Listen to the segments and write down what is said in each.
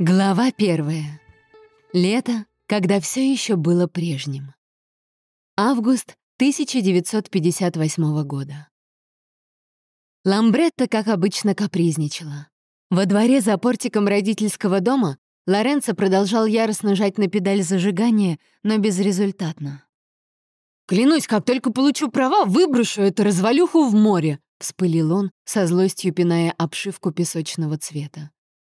Глава первая. Лето, когда все еще было прежним. Август 1958 года. Ламбретта, как обычно, капризничала. Во дворе за портиком родительского дома Лоренцо продолжал яростно жать на педаль зажигания, но безрезультатно. «Клянусь, как только получу права, выброшу эту развалюху в море!» — вспылил он, со злостью пиная обшивку песочного цвета.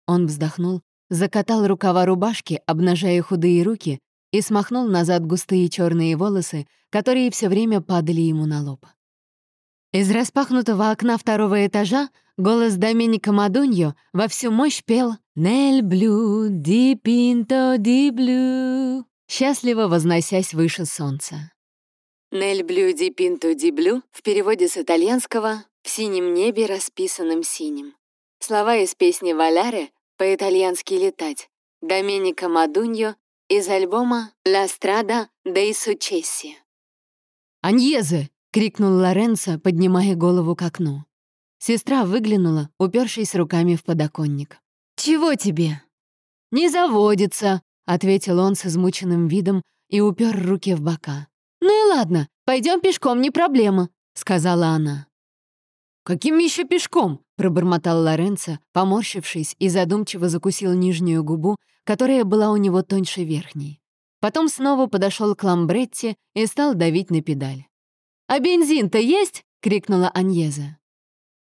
Он вздохнул закатал рукава рубашки, обнажая худые руки, и смахнул назад густые черные волосы, которые все время падали ему на лоб. Из распахнутого окна второго этажа голос Доминика Мадуньо во всю мощь пел «Нель блю, ди пинто, ди блю», счастливо возносясь выше солнца. «Нель блю, ди пинто, ди блю» в переводе с итальянского «в синем небе, расписанном синим». Слова из песни «Валяре» по-итальянски «летать» Доменико Мадуньо из альбома «La strada dei successi». «Аньезе!» — крикнул Лоренцо, поднимая голову к окну. Сестра выглянула, упершись руками в подоконник. «Чего тебе?» «Не заводится», — ответил он с измученным видом и упер руки в бока. «Ну и ладно, пойдем пешком, не проблема», — сказала она. «Каким еще пешком?» — пробормотал Лоренцо, поморщившись и задумчиво закусил нижнюю губу, которая была у него тоньше верхней. Потом снова подошел к Ламбретте и стал давить на педаль. «А бензин-то есть?» — крикнула Аньеза.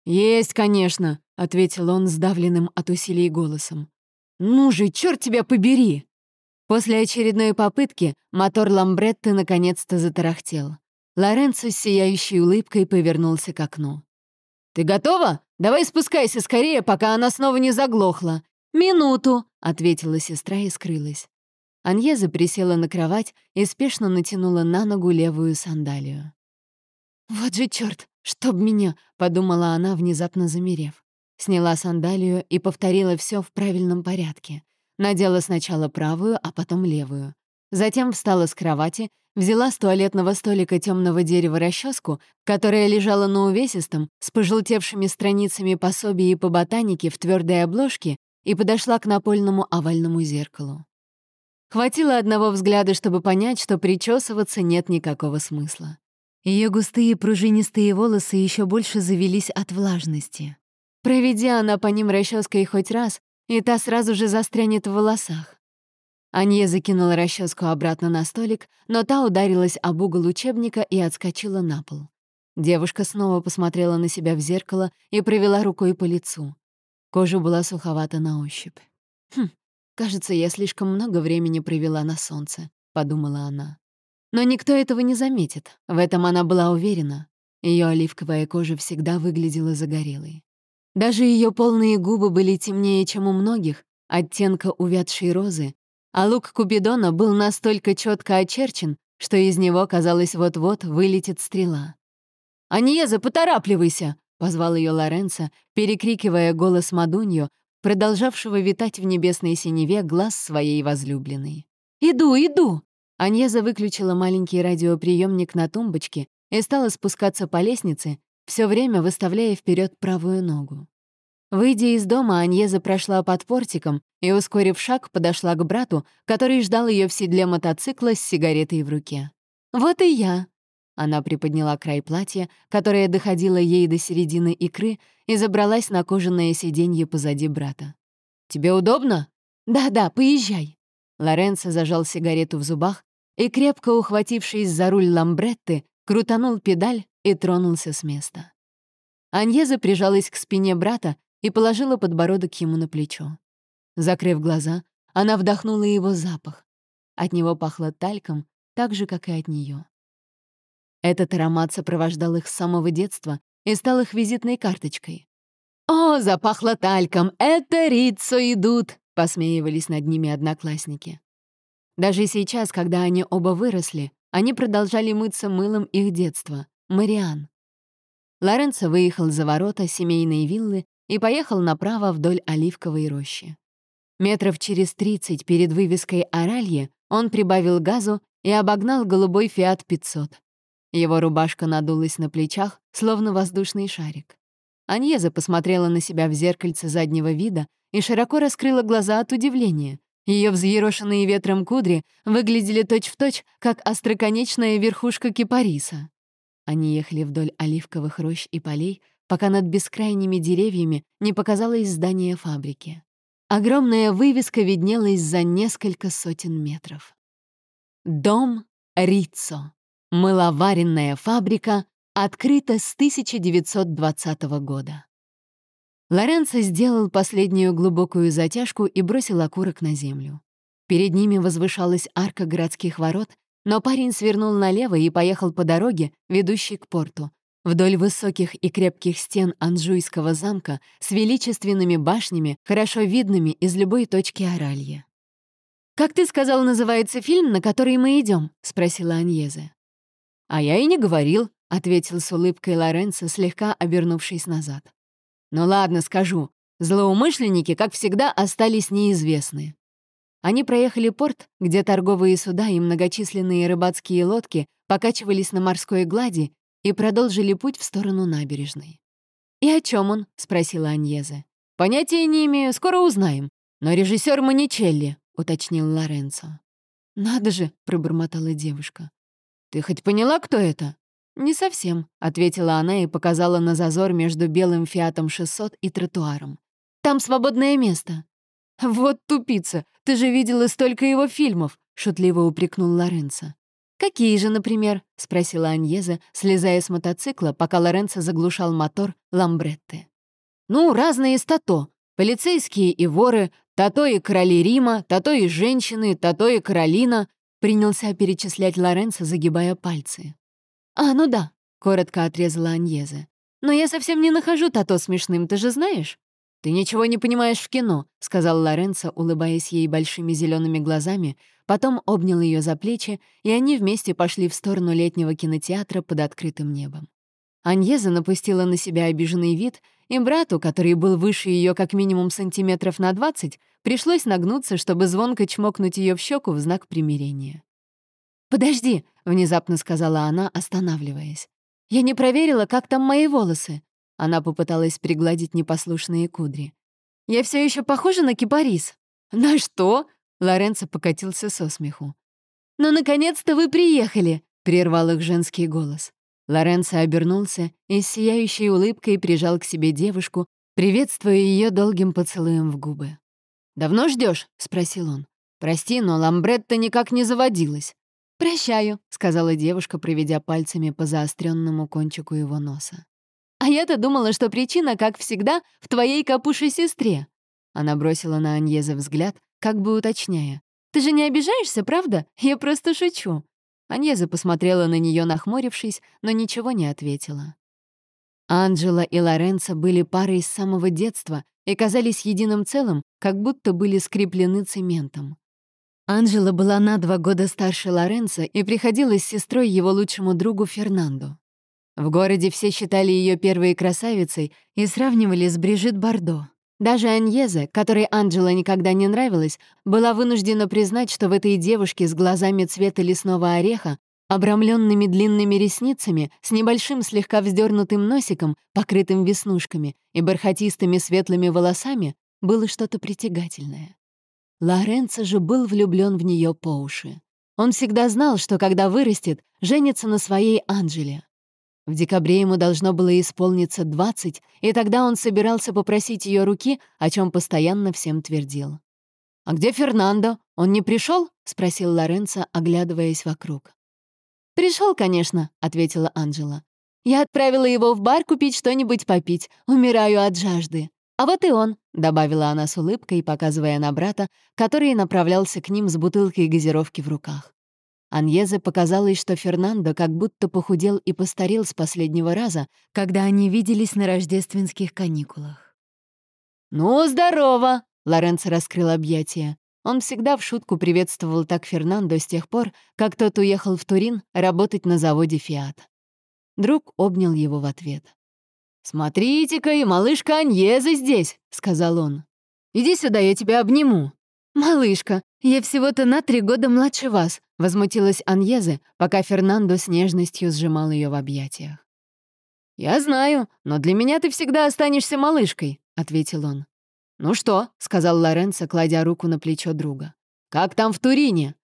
«Есть, конечно», — ответил он сдавленным от усилий голосом. «Ну же, черт тебя побери!» После очередной попытки мотор Ламбретты наконец-то затарахтел. Лоренцо с сияющей улыбкой повернулся к окну. «Ты готова? Давай спускайся скорее, пока она снова не заглохла». «Минуту», — ответила сестра и скрылась. Аньеза присела на кровать и спешно натянула на ногу левую сандалию. «Вот же чёрт, чтоб меня!» — подумала она, внезапно замерев. Сняла сандалию и повторила всё в правильном порядке. Надела сначала правую, а потом левую. Затем встала с кровати взяла с туалетного столика темного дерева расческу, которая лежала на увесистом, с пожелтевшими страницами пособий по ботанике в твердой обложке, и подошла к напольному овальному зеркалу. Хватило одного взгляда, чтобы понять, что причесываться нет никакого смысла. Ее густые пружинистые волосы еще больше завелись от влажности. Проведя она по ним расческой хоть раз, и та сразу же застрянет в волосах. Анье закинула расческу обратно на столик, но та ударилась об угол учебника и отскочила на пол. Девушка снова посмотрела на себя в зеркало и провела рукой по лицу. Кожа была суховата на ощупь. «Хм, кажется, я слишком много времени провела на солнце», — подумала она. Но никто этого не заметит, в этом она была уверена. Ее оливковая кожа всегда выглядела загорелой. Даже ее полные губы были темнее, чем у многих, оттенка увядшей розы, а лук Купидона был настолько четко очерчен, что из него, казалось, вот-вот вылетит стрела. «Аньеза, поторапливайся!» — позвал ее Лоренцо, перекрикивая голос Мадунью, продолжавшего витать в небесной синеве глаз своей возлюбленной. «Иду, иду!» Аньеза выключила маленький радиоприемник на тумбочке и стала спускаться по лестнице, все время выставляя вперед правую ногу. Выйдя из дома, Аньеза прошла под портиком и, ускорив шаг, подошла к брату, который ждал ее в седле мотоцикла с сигаретой в руке. «Вот и я!» Она приподняла край платья, которое доходило ей до середины икры, и забралась на кожаное сиденье позади брата. «Тебе удобно?» «Да-да, поезжай!» Лоренцо зажал сигарету в зубах и, крепко ухватившись за руль ламбретты, крутанул педаль и тронулся с места. Аньеза прижалась к спине брата и положила подбородок ему на плечо. Закрыв глаза, она вдохнула его запах. От него пахло тальком, так же, как и от нее. Этот аромат сопровождал их с самого детства и стал их визитной карточкой. «О, запахло тальком! Это Рицо идут!» — посмеивались над ними одноклассники. Даже сейчас, когда они оба выросли, они продолжали мыться мылом их детства — Мариан. Лоренцо выехал за ворота семейной виллы и поехал направо вдоль оливковой рощи. Метров через 30 перед вывеской «Оралье» он прибавил газу и обогнал голубой «Фиат 500». Его рубашка надулась на плечах, словно воздушный шарик. Аньеза посмотрела на себя в зеркальце заднего вида и широко раскрыла глаза от удивления. Ее взъерошенные ветром кудри выглядели точь-в-точь, точь, как остроконечная верхушка кипариса. Они ехали вдоль оливковых рощ и полей, пока над бескрайними деревьями не показалось здание фабрики. Огромная вывеска виднелась за несколько сотен метров. Дом Риццо. Мыловаренная фабрика открыта с 1920 года. Лоренцо сделал последнюю глубокую затяжку и бросил окурок на землю. Перед ними возвышалась арка городских ворот, но парень свернул налево и поехал по дороге, ведущей к порту, вдоль высоких и крепких стен Анжуйского замка с величественными башнями, хорошо видными из любой точки Оралья. «Как ты сказал, называется фильм, на который мы идем? спросила Аньезе. «А я и не говорил», — ответил с улыбкой Лоренцо, слегка обернувшись назад. «Ну ладно, скажу. Злоумышленники, как всегда, остались неизвестны. Они проехали порт, где торговые суда и многочисленные рыбацкие лодки покачивались на морской глади и продолжили путь в сторону набережной. «И о чем он?» — спросила Аньезе. «Понятия не имею, скоро узнаем. Но режиссер Маничелли», — уточнил Лоренцо. «Надо же», — пробормотала девушка. «Ты хоть поняла, кто это?» «Не совсем», — ответила она и показала на зазор между белым «Фиатом 600» и тротуаром. «Там свободное место». «Вот тупица! Ты же видела столько его фильмов!» — шутливо упрекнул Лоренцо. «Какие же, например?» — спросила Аньеза, слезая с мотоцикла, пока Лоренцо заглушал мотор Ламбретты. «Ну, разные стато. Полицейские и воры, тато и короли Рима, тато и женщины, тато и Каролина», — принялся перечислять Лоренцо, загибая пальцы. «А, ну да», — коротко отрезала Аньеза. «Но я совсем не нахожу тато смешным, ты же знаешь?» «Ты ничего не понимаешь в кино», — сказал Лоренцо, улыбаясь ей большими зелеными глазами, потом обнял ее за плечи, и они вместе пошли в сторону летнего кинотеатра под открытым небом. Аньеза напустила на себя обиженный вид, и брату, который был выше ее как минимум сантиметров на двадцать, пришлось нагнуться, чтобы звонко чмокнуть ее в щеку в знак примирения. «Подожди», — внезапно сказала она, останавливаясь. «Я не проверила, как там мои волосы. Она попыталась пригладить непослушные кудри. «Я все еще похожа на кипарис?» «На что?» — Лоренцо покатился со смеху. «Ну, наконец-то вы приехали!» — прервал их женский голос. Лоренцо обернулся и с сияющей улыбкой прижал к себе девушку, приветствуя ее долгим поцелуем в губы. «Давно ждешь? спросил он. «Прости, но ламбретта никак не заводилась». «Прощаю», — сказала девушка, проведя пальцами по заостренному кончику его носа. А я-то думала, что причина, как всегда, в твоей капушей сестре. Она бросила на Аньеза взгляд, как бы уточняя. «Ты же не обижаешься, правда? Я просто шучу». Аньеза посмотрела на нее, нахмурившись, но ничего не ответила. Анджела и Лоренцо были парой с самого детства и казались единым целым, как будто были скреплены цементом. Анджела была на два года старше Лоренцо и приходилась сестрой его лучшему другу Фернандо. В городе все считали ее первой красавицей и сравнивали с Брижит Бардо. Даже Аньезе, которой Анджела никогда не нравилась, была вынуждена признать, что в этой девушке с глазами цвета лесного ореха, обрамленными длинными ресницами, с небольшим слегка вздернутым носиком, покрытым веснушками и бархатистыми светлыми волосами, было что-то притягательное. Лоренцо же был влюблен в нее по уши. Он всегда знал, что когда вырастет, женится на своей Анджеле. В декабре ему должно было исполниться 20, и тогда он собирался попросить ее руки, о чем постоянно всем твердил. «А где Фернандо? Он не пришел? спросил Лоренцо, оглядываясь вокруг. Пришел, конечно», — ответила Анжела. «Я отправила его в бар купить что-нибудь попить. Умираю от жажды. А вот и он», — добавила она с улыбкой, показывая на брата, который направлялся к ним с бутылкой газировки в руках. Аньезе показалось, что Фернандо как будто похудел и постарел с последнего раза, когда они виделись на рождественских каникулах. «Ну, здорово!» — Лоренцо раскрыл объятия. Он всегда в шутку приветствовал так Фернандо с тех пор, как тот уехал в Турин работать на заводе «Фиат». Друг обнял его в ответ. «Смотрите-ка, и малышка Аньеза здесь!» — сказал он. «Иди сюда, я тебя обниму». «Малышка, я всего-то на три года младше вас», — возмутилась Аньезе, пока Фернандо с нежностью сжимал ее в объятиях. «Я знаю, но для меня ты всегда останешься малышкой», — ответил он. «Ну что?» — сказал Лоренцо, кладя руку на плечо друга. «Как там в Турине?»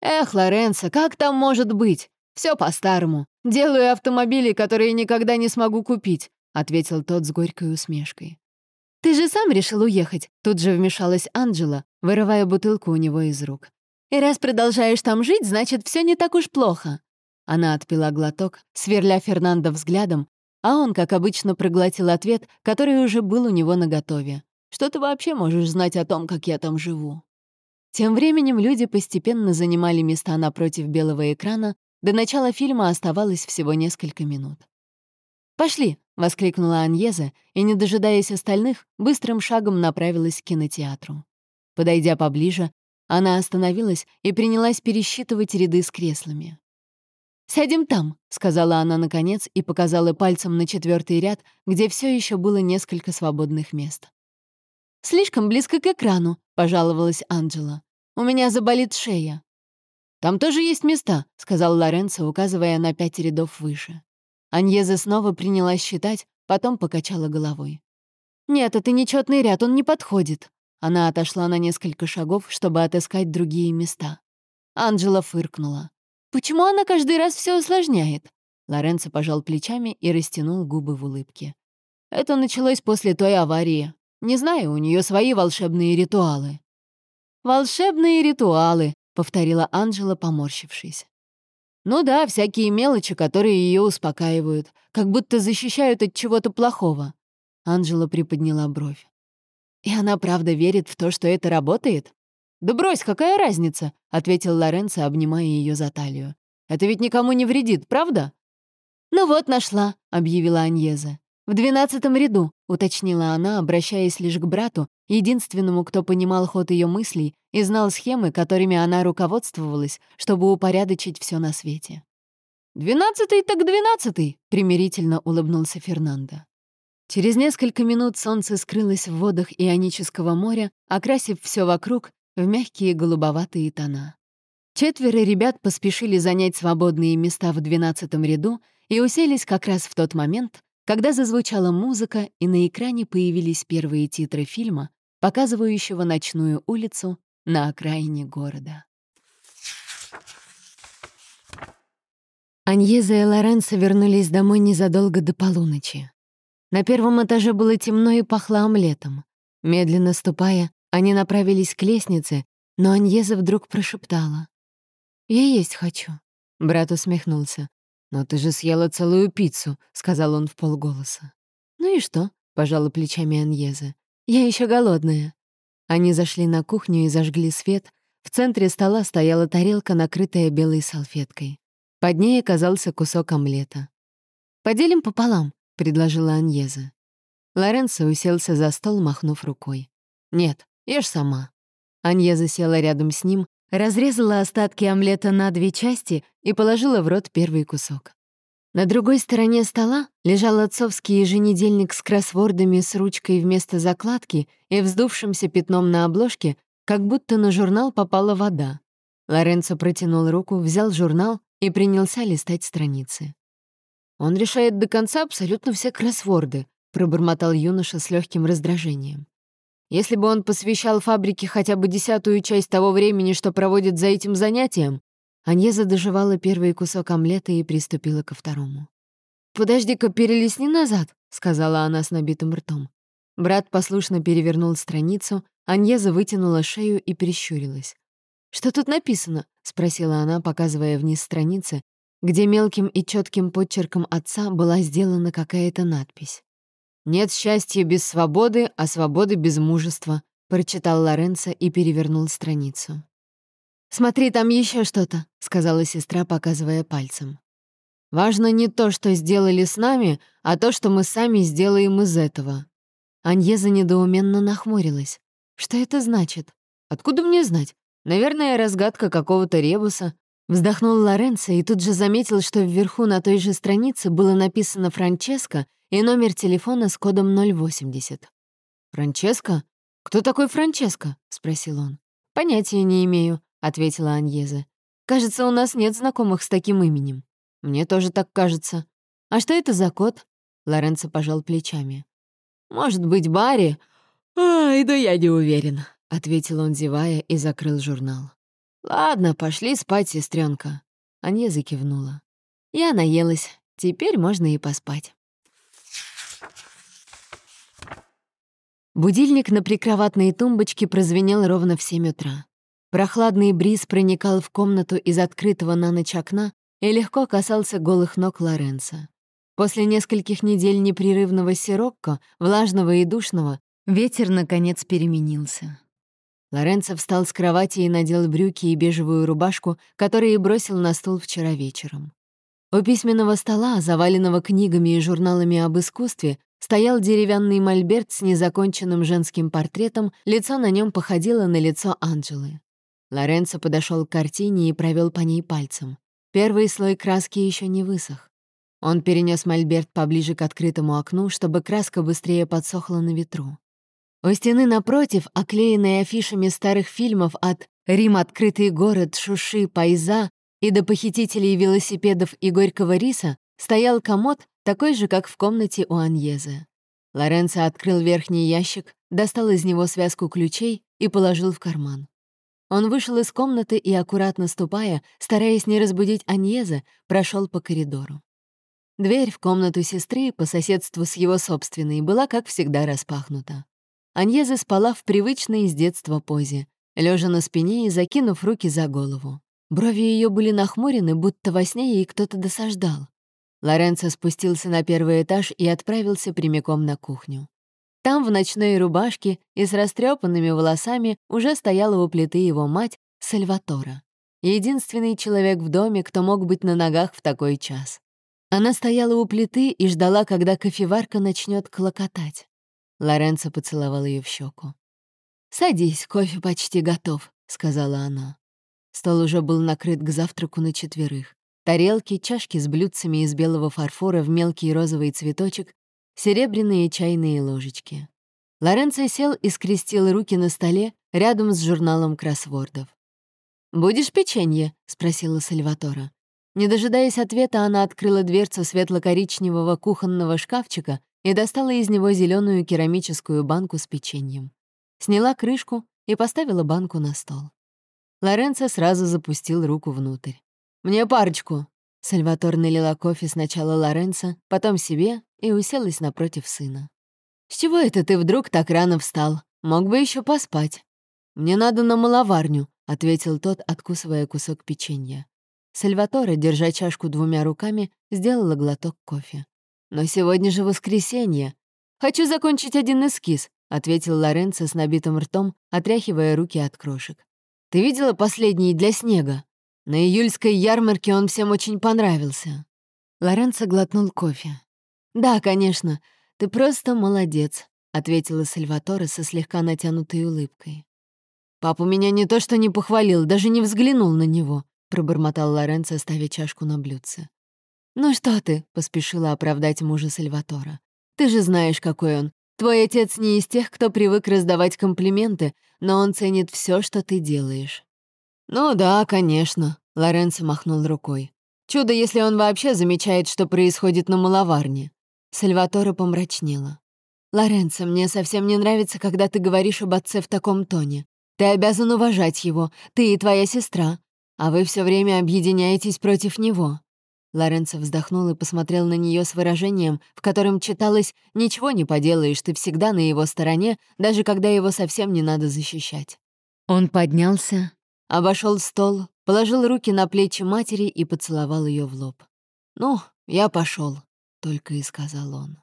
«Эх, Лоренцо, как там может быть? Все по-старому. Делаю автомобили, которые никогда не смогу купить», — ответил тот с горькой усмешкой. «Ты же сам решил уехать», — тут же вмешалась Анджела, вырывая бутылку у него из рук. «И раз продолжаешь там жить, значит, все не так уж плохо». Она отпила глоток, сверля Фернандо взглядом, а он, как обычно, проглотил ответ, который уже был у него наготове. «Что ты вообще можешь знать о том, как я там живу?» Тем временем люди постепенно занимали места напротив белого экрана, до начала фильма оставалось всего несколько минут. «Пошли!» — воскликнула Аньеза и, не дожидаясь остальных, быстрым шагом направилась к кинотеатру. Подойдя поближе, она остановилась и принялась пересчитывать ряды с креслами. «Сядем там», — сказала она наконец и показала пальцем на четвертый ряд, где все еще было несколько свободных мест. «Слишком близко к экрану», — пожаловалась Анджела. «У меня заболит шея». «Там тоже есть места», — сказал Лоренцо, указывая на пять рядов выше. Аньеза снова принялась считать, потом покачала головой. «Нет, это нечетный ряд, он не подходит». Она отошла на несколько шагов, чтобы отыскать другие места. Анджела фыркнула. «Почему она каждый раз все усложняет?» Лоренцо пожал плечами и растянул губы в улыбке. «Это началось после той аварии. Не знаю, у нее свои волшебные ритуалы». «Волшебные ритуалы», — повторила Анжела, поморщившись. «Ну да, всякие мелочи, которые ее успокаивают, как будто защищают от чего-то плохого». Анжела приподняла бровь. «И она правда верит в то, что это работает?» «Да брось, какая разница?» — ответил Лоренцо, обнимая ее за талию. «Это ведь никому не вредит, правда?» «Ну вот, нашла», — объявила Аньеза. «В двенадцатом ряду», — уточнила она, обращаясь лишь к брату, единственному, кто понимал ход ее мыслей и знал схемы, которыми она руководствовалась, чтобы упорядочить все на свете. «Двенадцатый так двенадцатый», — примирительно улыбнулся Фернандо. Через несколько минут солнце скрылось в водах Ионического моря, окрасив все вокруг в мягкие голубоватые тона. Четверо ребят поспешили занять свободные места в двенадцатом ряду и уселись как раз в тот момент, когда зазвучала музыка и на экране появились первые титры фильма, показывающего ночную улицу на окраине города. Аньеза и Лоренцо вернулись домой незадолго до полуночи. На первом этаже было темно и пахло омлетом. Медленно ступая, они направились к лестнице, но Аньеза вдруг прошептала. «Я есть хочу». Брат усмехнулся. «Но ты же съела целую пиццу», — сказал он в полголоса. «Ну и что?» — пожала плечами Аньеза. «Я еще голодная». Они зашли на кухню и зажгли свет. В центре стола стояла тарелка, накрытая белой салфеткой. Под ней оказался кусок омлета. «Поделим пополам», — предложила Аньеза. Лоренцо уселся за стол, махнув рукой. «Нет, Ешь сама». Анья засела рядом с ним, разрезала остатки омлета на две части и положила в рот первый кусок. На другой стороне стола лежал отцовский еженедельник с кроссвордами с ручкой вместо закладки и вздувшимся пятном на обложке, как будто на журнал попала вода. Лоренцо протянул руку, взял журнал и принялся листать страницы. «Он решает до конца абсолютно все кроссворды», — пробормотал юноша с легким раздражением. Если бы он посвящал фабрике хотя бы десятую часть того времени, что проводит за этим занятием, Аньеза доживала первый кусок омлета и приступила ко второму. «Подожди-ка, перелесни назад», — сказала она с набитым ртом. Брат послушно перевернул страницу, Аньеза вытянула шею и прищурилась. «Что тут написано?» — спросила она, показывая вниз страницы, где мелким и четким подчерком отца была сделана какая-то надпись. «Нет счастья без свободы, а свободы без мужества», — прочитал Лоренцо и перевернул страницу. «Смотри, там еще что-то», — сказала сестра, показывая пальцем. «Важно не то, что сделали с нами, а то, что мы сами сделаем из этого». Аньеза недоуменно нахмурилась. «Что это значит? Откуда мне знать? Наверное, разгадка какого-то ребуса». Вздохнул Лоренцо и тут же заметил, что вверху на той же странице было написано «Франческо», и номер телефона с кодом 080. «Франческо? Кто такой Франческо?» — спросил он. «Понятия не имею», — ответила Аньеза. «Кажется, у нас нет знакомых с таким именем». «Мне тоже так кажется». «А что это за код?» Лоренцо пожал плечами. «Может быть, Барри? «Ай, да я не уверен», — ответил он, зевая, и закрыл журнал. «Ладно, пошли спать, сестренка. Анья закивнула. «Я наелась. Теперь можно и поспать». Будильник на прикроватной тумбочке прозвенел ровно в семь утра. Прохладный бриз проникал в комнату из открытого на ночь окна и легко касался голых ног Лоренца. После нескольких недель непрерывного сирокко, влажного и душного, ветер, наконец, переменился. Лоренцо встал с кровати и надел брюки и бежевую рубашку, которые бросил на стол вчера вечером. У письменного стола, заваленного книгами и журналами об искусстве, стоял деревянный мольберт с незаконченным женским портретом, лицо на нем походило на лицо Анджелы. Лоренцо подошел к картине и провел по ней пальцем. Первый слой краски еще не высох. Он перенес мольберт поближе к открытому окну, чтобы краска быстрее подсохла на ветру. У стены напротив, оклеенной афишами старых фильмов от «Рим. Открытый город», «Шуши», «Пайза» и до похитителей велосипедов и горького риса, стоял комод, такой же, как в комнате у Аньезы. Лоренцо открыл верхний ящик, достал из него связку ключей и положил в карман. Он вышел из комнаты и, аккуратно ступая, стараясь не разбудить Аньеза, прошел по коридору. Дверь в комнату сестры, по соседству с его собственной, была, как всегда, распахнута. Аньеза спала в привычной с детства позе, лежа на спине и закинув руки за голову. Брови ее были нахмурены, будто во сне ей кто-то досаждал. Лоренцо спустился на первый этаж и отправился прямиком на кухню. Там в ночной рубашке и с растрепанными волосами уже стояла у плиты его мать Сальватора. Единственный человек в доме, кто мог быть на ногах в такой час. Она стояла у плиты и ждала, когда кофеварка начнет клокотать. Лоренцо поцеловал ее в щеку. «Садись, кофе почти готов», — сказала она. Стол уже был накрыт к завтраку на четверых. Тарелки, чашки с блюдцами из белого фарфора в мелкий розовый цветочек, серебряные чайные ложечки. Лоренцо сел и скрестил руки на столе рядом с журналом кроссвордов. «Будешь печенье?» — спросила Сальватора. Не дожидаясь ответа, она открыла дверцу светло-коричневого кухонного шкафчика и достала из него зеленую керамическую банку с печеньем. Сняла крышку и поставила банку на стол. Лоренцо сразу запустил руку внутрь. «Мне парочку!» Сальватор налила кофе сначала Лоренцо, потом себе и уселась напротив сына. «С чего это ты вдруг так рано встал? Мог бы еще поспать». «Мне надо на маловарню», — ответил тот, откусывая кусок печенья. Сальваторе, держа чашку двумя руками, сделала глоток кофе. «Но сегодня же воскресенье. Хочу закончить один эскиз», — ответил Лоренцо с набитым ртом, отряхивая руки от крошек. «Ты видела последний для снега?» На июльской ярмарке он всем очень понравился. Лоренцо глотнул кофе. «Да, конечно, ты просто молодец», — ответила Сальваторе со слегка натянутой улыбкой. «Папа меня не то что не похвалил, даже не взглянул на него», — пробормотал Лоренцо, ставя чашку на блюдце. «Ну что ты?» — поспешила оправдать мужа Сальватора. «Ты же знаешь, какой он. Твой отец не из тех, кто привык раздавать комплименты, но он ценит все, что ты делаешь. «Ну да, конечно», — Лоренцо махнул рукой. «Чудо, если он вообще замечает, что происходит на маловарне». Сальватора помрачнела. «Лоренцо, мне совсем не нравится, когда ты говоришь об отце в таком тоне. Ты обязан уважать его, ты и твоя сестра, а вы все время объединяетесь против него». Лоренцо вздохнул и посмотрел на нее с выражением, в котором читалось «Ничего не поделаешь, ты всегда на его стороне, даже когда его совсем не надо защищать». Он поднялся, Обошел стол, положил руки на плечи матери и поцеловал ее в лоб. «Ну, я пошел, только и сказал он.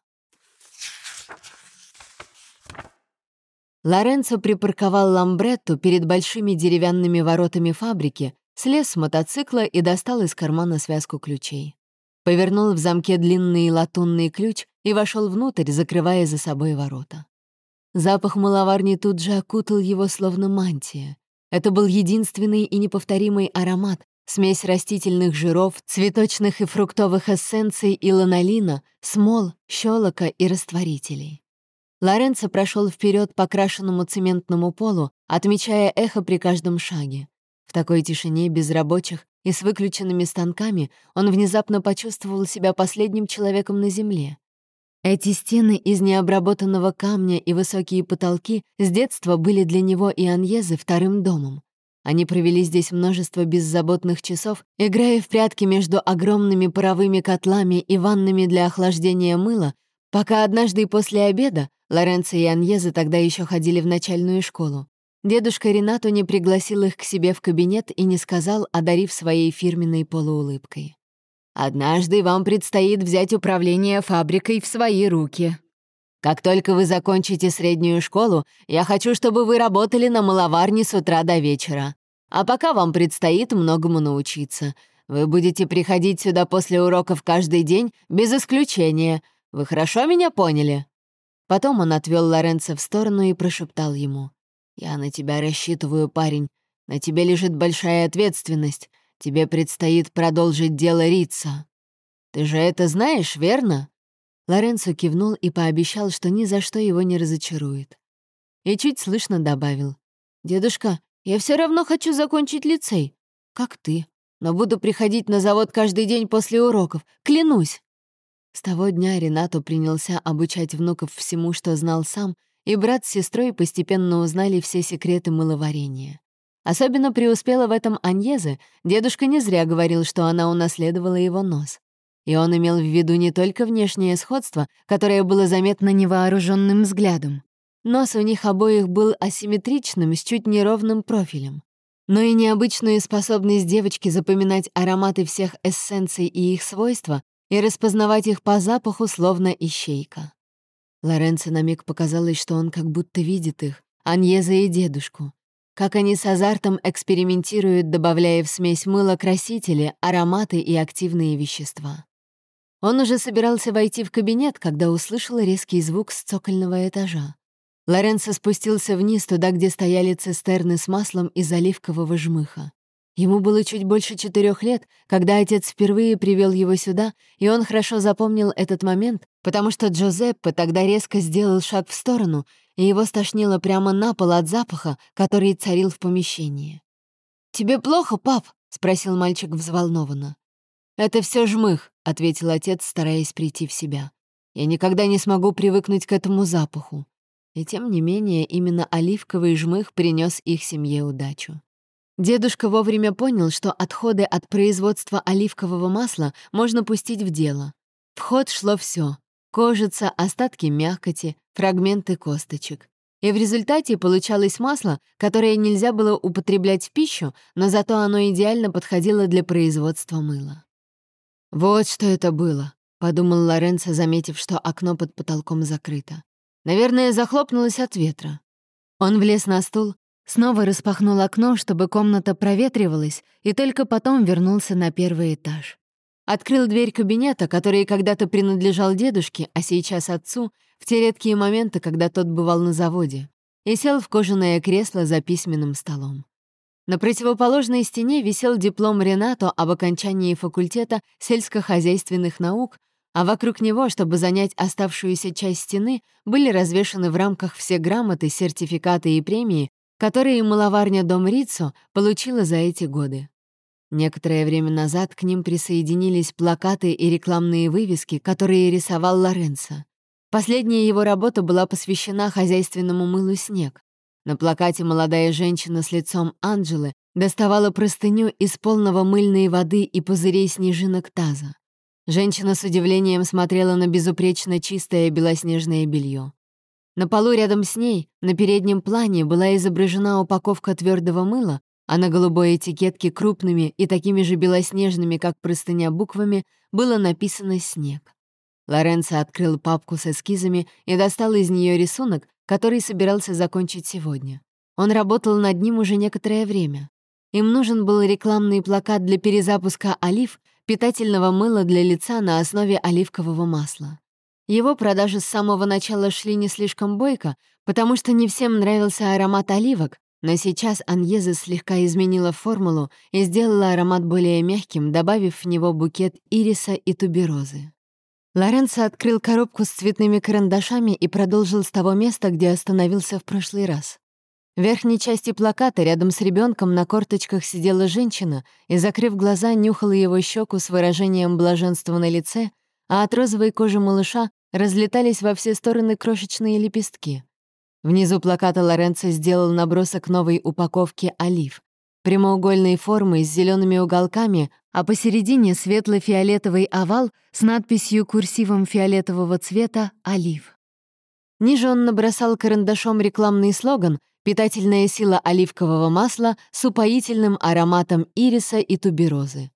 Лоренцо припарковал ламбретту перед большими деревянными воротами фабрики, слез с мотоцикла и достал из кармана связку ключей. Повернул в замке длинный латунный ключ и вошел внутрь, закрывая за собой ворота. Запах маловарни тут же окутал его словно мантия. Это был единственный и неповторимый аромат, смесь растительных жиров, цветочных и фруктовых эссенций и ланолина, смол, щелока и растворителей. Лоренцо прошел вперед по крашенному цементному полу, отмечая эхо при каждом шаге. В такой тишине, без рабочих и с выключенными станками, он внезапно почувствовал себя последним человеком на земле. Эти стены из необработанного камня и высокие потолки с детства были для него и Аньезы вторым домом. Они провели здесь множество беззаботных часов, играя в прятки между огромными паровыми котлами и ваннами для охлаждения мыла, пока однажды после обеда Лоренцо и Аньеза тогда еще ходили в начальную школу. Дедушка Ренато не пригласил их к себе в кабинет и не сказал, одарив своей фирменной полуулыбкой. «Однажды вам предстоит взять управление фабрикой в свои руки. Как только вы закончите среднюю школу, я хочу, чтобы вы работали на маловарне с утра до вечера. А пока вам предстоит многому научиться. Вы будете приходить сюда после уроков каждый день, без исключения. Вы хорошо меня поняли?» Потом он отвел Лоренцо в сторону и прошептал ему. «Я на тебя рассчитываю, парень. На тебе лежит большая ответственность. Тебе предстоит продолжить дело Рица. Ты же это знаешь, верно?» Лоренцо кивнул и пообещал, что ни за что его не разочарует. И чуть слышно добавил. «Дедушка, я все равно хочу закончить лицей. Как ты. Но буду приходить на завод каждый день после уроков. Клянусь!» С того дня Ренато принялся обучать внуков всему, что знал сам, и брат с сестрой постепенно узнали все секреты мыловарения. Особенно преуспела в этом Аньезе, дедушка не зря говорил, что она унаследовала его нос. И он имел в виду не только внешнее сходство, которое было заметно невооруженным взглядом. Нос у них обоих был асимметричным, с чуть неровным профилем. Но и необычную способность девочки запоминать ароматы всех эссенций и их свойства и распознавать их по запаху, словно ищейка. Лоренцо на миг показалось, что он как будто видит их, Аньеза и дедушку. Как они с азартом экспериментируют, добавляя в смесь мыла красители, ароматы и активные вещества. Он уже собирался войти в кабинет, когда услышал резкий звук с цокольного этажа. Лоренцо спустился вниз туда, где стояли цистерны с маслом из оливкового жмыха. Ему было чуть больше четырех лет, когда отец впервые привел его сюда, и он хорошо запомнил этот момент, потому что Джозеппе тогда резко сделал шаг в сторону, и его стошнило прямо на пол от запаха, который царил в помещении. «Тебе плохо, пап?» — спросил мальчик взволнованно. «Это все жмых», — ответил отец, стараясь прийти в себя. «Я никогда не смогу привыкнуть к этому запаху». И тем не менее, именно оливковый жмых принес их семье удачу. Дедушка вовремя понял, что отходы от производства оливкового масла можно пустить в дело. В ход шло все: кожица, остатки мякоти, фрагменты косточек. И в результате получалось масло, которое нельзя было употреблять в пищу, но зато оно идеально подходило для производства мыла. «Вот что это было», — подумал Лоренцо, заметив, что окно под потолком закрыто. «Наверное, захлопнулось от ветра». Он влез на стул, снова распахнул окно, чтобы комната проветривалась, и только потом вернулся на первый этаж. Открыл дверь кабинета, который когда-то принадлежал дедушке, а сейчас отцу, в те редкие моменты, когда тот бывал на заводе, и сел в кожаное кресло за письменным столом. На противоположной стене висел диплом Ренато об окончании факультета сельскохозяйственных наук, а вокруг него, чтобы занять оставшуюся часть стены, были развешаны в рамках все грамоты, сертификаты и премии, которые маловарня Дом Рицо получила за эти годы. Некоторое время назад к ним присоединились плакаты и рекламные вывески, которые рисовал Лоренцо. Последняя его работа была посвящена хозяйственному мылу «Снег». На плакате молодая женщина с лицом Анджелы доставала простыню из полного мыльной воды и пузырей снежинок таза. Женщина с удивлением смотрела на безупречно чистое белоснежное белье. На полу рядом с ней, на переднем плане, была изображена упаковка твердого мыла, а на голубой этикетке крупными и такими же белоснежными, как простыня, буквами было написано «Снег». Лоренцо открыл папку с эскизами и достал из нее рисунок, который собирался закончить сегодня. Он работал над ним уже некоторое время. Им нужен был рекламный плакат для перезапуска олив, питательного мыла для лица на основе оливкового масла. Его продажи с самого начала шли не слишком бойко, потому что не всем нравился аромат оливок, но сейчас Аньеза слегка изменила формулу и сделала аромат более мягким, добавив в него букет ириса и туберозы. Лоренцо открыл коробку с цветными карандашами и продолжил с того места, где остановился в прошлый раз. В верхней части плаката рядом с ребенком на корточках сидела женщина и, закрыв глаза, нюхала его щеку с выражением блаженства на лице, а от розовой кожи малыша разлетались во все стороны крошечные лепестки. Внизу плаката Лоренцо сделал набросок новой упаковки «Олив», прямоугольной формы с зелеными уголками, а посередине светло-фиолетовый овал с надписью курсивом фиолетового цвета «Олив». Ниже он набросал карандашом рекламный слоган «Питательная сила оливкового масла с упоительным ароматом ириса и туберозы».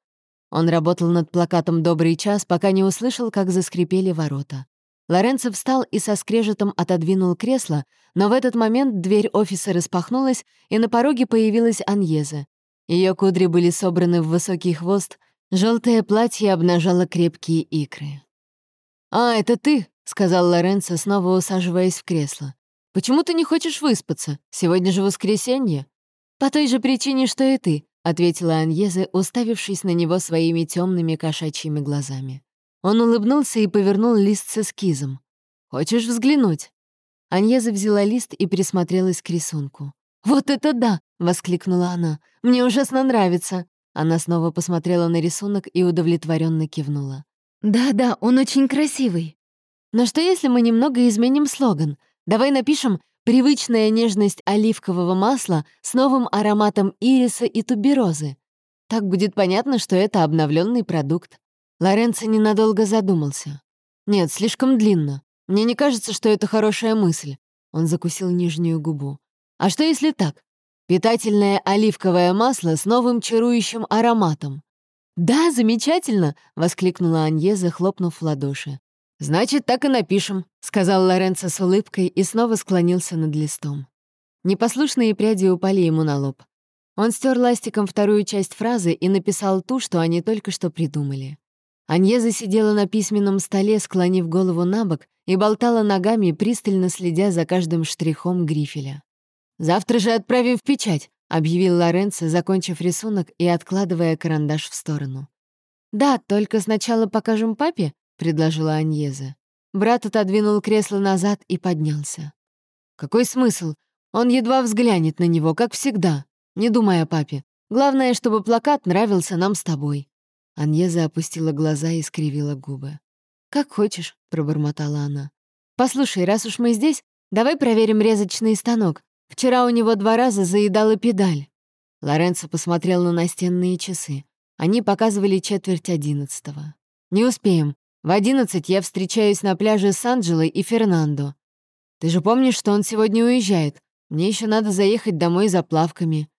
Он работал над плакатом добрый час, пока не услышал, как заскрипели ворота. Лоренцо встал и со скрежетом отодвинул кресло, но в этот момент дверь офиса распахнулась, и на пороге появилась Аньеза. Ее кудри были собраны в высокий хвост, желтое платье обнажало крепкие икры. «А, это ты?» — сказал Лоренцо, снова усаживаясь в кресло. «Почему ты не хочешь выспаться? Сегодня же воскресенье». «По той же причине, что и ты», — ответила Аньезе, уставившись на него своими темными кошачьими глазами. Он улыбнулся и повернул лист с эскизом. «Хочешь взглянуть?» Аньеза взяла лист и присмотрелась к рисунку. «Вот это да!» — воскликнула она. «Мне ужасно нравится!» Она снова посмотрела на рисунок и удовлетворенно кивнула. «Да-да, он очень красивый. Но что если мы немного изменим слоган? Давай напишем «Привычная нежность оливкового масла с новым ароматом ириса и туберозы». Так будет понятно, что это обновленный продукт. Лоренцо ненадолго задумался. «Нет, слишком длинно. Мне не кажется, что это хорошая мысль». Он закусил нижнюю губу. «А что если так? Питательное оливковое масло с новым чарующим ароматом». «Да, замечательно!» — воскликнула Анье, захлопнув в ладоши. «Значит, так и напишем», — сказал Лоренцо с улыбкой и снова склонился над листом. Непослушные пряди упали ему на лоб. Он стер ластиком вторую часть фразы и написал ту, что они только что придумали. Аньеза сидела на письменном столе, склонив голову на бок, и болтала ногами, пристально следя за каждым штрихом грифеля. «Завтра же отправим в печать», — объявил Лоренцо, закончив рисунок и откладывая карандаш в сторону. «Да, только сначала покажем папе», — предложила Аньеза. Брат отодвинул кресло назад и поднялся. «Какой смысл? Он едва взглянет на него, как всегда. Не думай о папе. Главное, чтобы плакат нравился нам с тобой». Аньеза опустила глаза и скривила губы. «Как хочешь», — пробормотала она. «Послушай, раз уж мы здесь, давай проверим резочный станок. Вчера у него два раза заедала педаль». Лоренцо посмотрел на настенные часы. Они показывали четверть одиннадцатого. «Не успеем. В одиннадцать я встречаюсь на пляже с Анджелой и Фернандо. Ты же помнишь, что он сегодня уезжает? Мне еще надо заехать домой за плавками».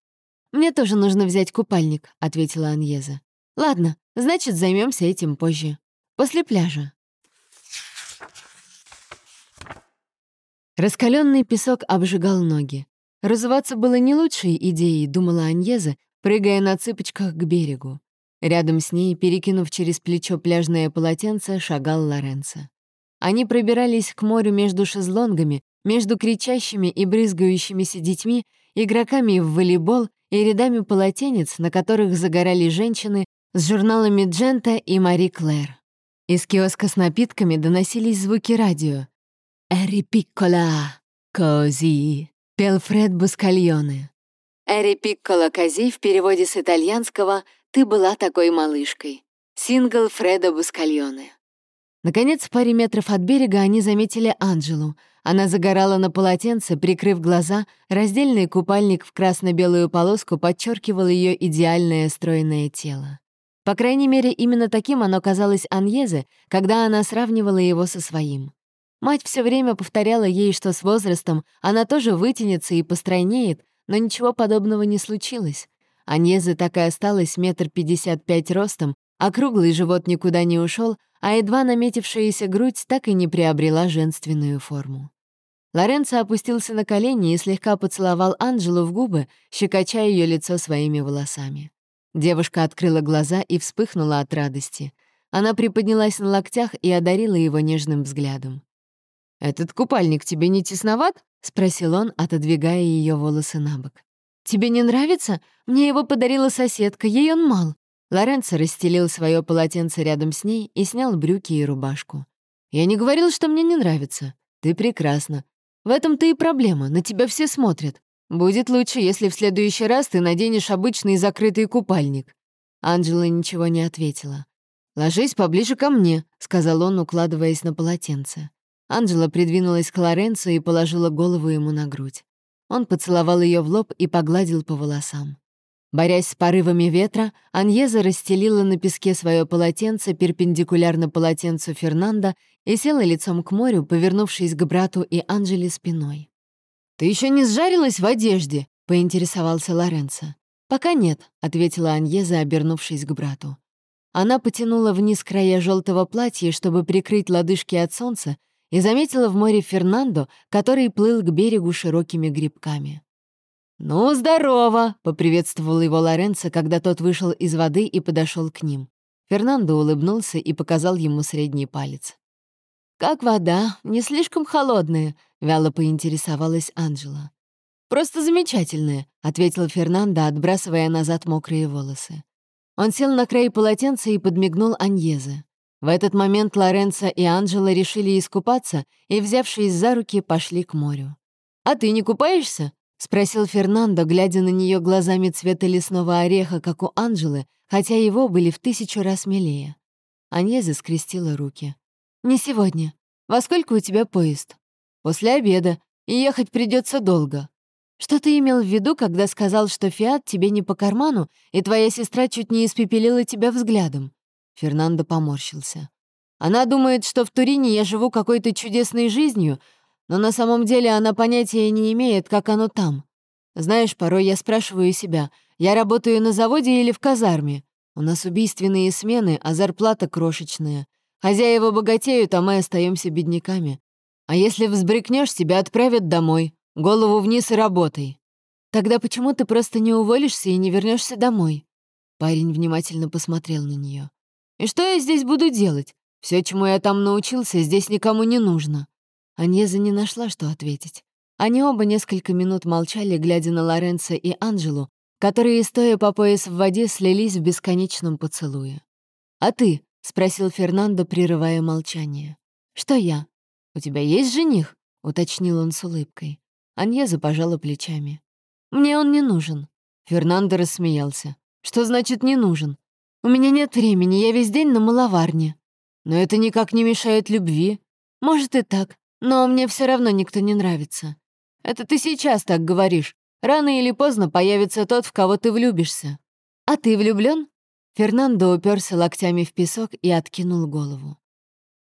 «Мне тоже нужно взять купальник», — ответила Аньеза. «Ладно, Значит, займемся этим позже. После пляжа. Раскаленный песок обжигал ноги. Разуваться было не лучшей идеей, думала Аньеза, прыгая на цыпочках к берегу. Рядом с ней, перекинув через плечо пляжное полотенце, шагал Лоренцо. Они пробирались к морю между шезлонгами, между кричащими и брызгающимися детьми, игроками в волейбол и рядами полотенец, на которых загорали женщины, с журналами Джента и Мари Клэр. Из киоска с напитками доносились звуки радио. «Эри пиккола, кози», — пел Фред Бускальоне. «Эри пиккола кози» в переводе с итальянского «Ты была такой малышкой». Сингл Фреда Бускальоне. Наконец, в паре метров от берега они заметили Анджелу. Она загорала на полотенце, прикрыв глаза, раздельный купальник в красно-белую полоску подчеркивал ее идеальное стройное тело. По крайней мере, именно таким оно казалось Аньезе, когда она сравнивала его со своим. Мать все время повторяла ей, что с возрастом она тоже вытянется и постройнеет, но ничего подобного не случилось. Аньезе так и осталась метр пятьдесят пять ростом, а круглый живот никуда не ушел, а едва наметившаяся грудь так и не приобрела женственную форму. Лоренцо опустился на колени и слегка поцеловал Анджелу в губы, щекоча ее лицо своими волосами. Девушка открыла глаза и вспыхнула от радости. Она приподнялась на локтях и одарила его нежным взглядом. «Этот купальник тебе не тесноват?» — спросил он, отодвигая ее волосы на бок. «Тебе не нравится? Мне его подарила соседка, ей он мал». Лоренцо расстелил свое полотенце рядом с ней и снял брюки и рубашку. «Я не говорил, что мне не нравится. Ты прекрасна. В этом-то и проблема, на тебя все смотрят. «Будет лучше, если в следующий раз ты наденешь обычный закрытый купальник». Анджела ничего не ответила. «Ложись поближе ко мне», — сказал он, укладываясь на полотенце. Анжела придвинулась к Лоренцо и положила голову ему на грудь. Он поцеловал ее в лоб и погладил по волосам. Борясь с порывами ветра, Аньеза расстелила на песке свое полотенце перпендикулярно полотенцу Фернанда и села лицом к морю, повернувшись к брату и Анжеле спиной. «Ты еще не сжарилась в одежде?» — поинтересовался Лоренцо. «Пока нет», — ответила Аньеза, обернувшись к брату. Она потянула вниз края желтого платья, чтобы прикрыть лодыжки от солнца, и заметила в море Фернандо, который плыл к берегу широкими грибками. «Ну, здорово!» — поприветствовал его Лоренцо, когда тот вышел из воды и подошел к ним. Фернандо улыбнулся и показал ему средний палец. «Как вода, не слишком холодная?» — вяло поинтересовалась Анжела. «Просто замечательная», — ответил Фернандо, отбрасывая назад мокрые волосы. Он сел на край полотенца и подмигнул Аньезе. В этот момент Лоренцо и Анжела решили искупаться и, взявшись за руки, пошли к морю. «А ты не купаешься?» — спросил Фернандо, глядя на нее глазами цвета лесного ореха, как у Анжелы, хотя его были в тысячу раз милее. Аньеза скрестила руки. «Не сегодня. Во сколько у тебя поезд?» «После обеда, и ехать придется долго». «Что ты имел в виду, когда сказал, что Фиат тебе не по карману, и твоя сестра чуть не испепелила тебя взглядом?» Фернандо поморщился. «Она думает, что в Турине я живу какой-то чудесной жизнью, но на самом деле она понятия не имеет, как оно там. Знаешь, порой я спрашиваю себя, я работаю на заводе или в казарме? У нас убийственные смены, а зарплата крошечная. Хозяева богатеют, а мы остаемся бедняками. А если взбрыкнешь, тебя отправят домой. Голову вниз и работай. Тогда почему ты просто не уволишься и не вернешься домой? Парень внимательно посмотрел на нее. И что я здесь буду делать? Все, чему я там научился, здесь никому не нужно. Аньеза не нашла, что ответить. Они оба несколько минут молчали, глядя на Лоренцо и Анжелу, которые, стоя по пояс в воде, слились в бесконечном поцелуе. «А ты?» — спросил Фернандо, прерывая молчание. «Что я? У тебя есть жених?» — уточнил он с улыбкой. Аньеза пожала плечами. «Мне он не нужен». Фернандо рассмеялся. «Что значит «не нужен»? У меня нет времени, я весь день на маловарне». «Но это никак не мешает любви». «Может и так, но мне все равно никто не нравится». «Это ты сейчас так говоришь. Рано или поздно появится тот, в кого ты влюбишься». «А ты влюблен? Фернандо уперся локтями в песок и откинул голову.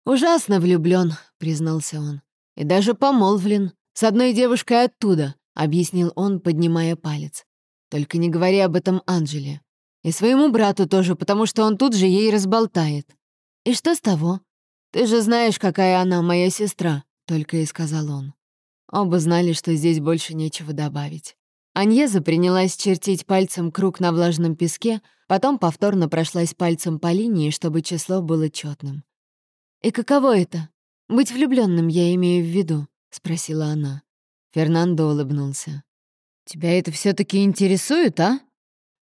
«Ужасно влюблён», — признался он. «И даже помолвлен. С одной девушкой оттуда», — объяснил он, поднимая палец. «Только не говори об этом Анжеле. И своему брату тоже, потому что он тут же ей разболтает». «И что с того? Ты же знаешь, какая она, моя сестра», — только и сказал он. Оба знали, что здесь больше нечего добавить. Аньеза принялась чертить пальцем круг на влажном песке, потом повторно прошлась пальцем по линии, чтобы число было четным. «И каково это? Быть влюбленным я имею в виду?» — спросила она. Фернандо улыбнулся. «Тебя это все таки интересует, а?»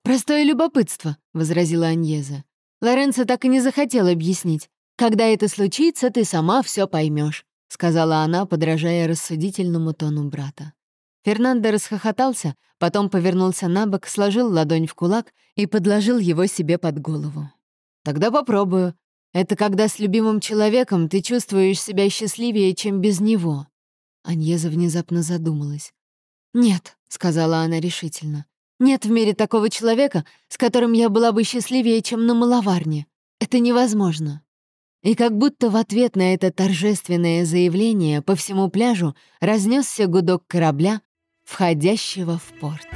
«Простое любопытство», — возразила Аньеза. Лоренцо так и не захотел объяснить. «Когда это случится, ты сама все поймешь, сказала она, подражая рассудительному тону брата. Фернандо расхохотался, потом повернулся на бок, сложил ладонь в кулак и подложил его себе под голову. «Тогда попробую. Это когда с любимым человеком ты чувствуешь себя счастливее, чем без него». Аньеза внезапно задумалась. «Нет», — сказала она решительно. «Нет в мире такого человека, с которым я была бы счастливее, чем на маловарне. Это невозможно». И как будто в ответ на это торжественное заявление по всему пляжу разнесся гудок корабля, входящего в порт.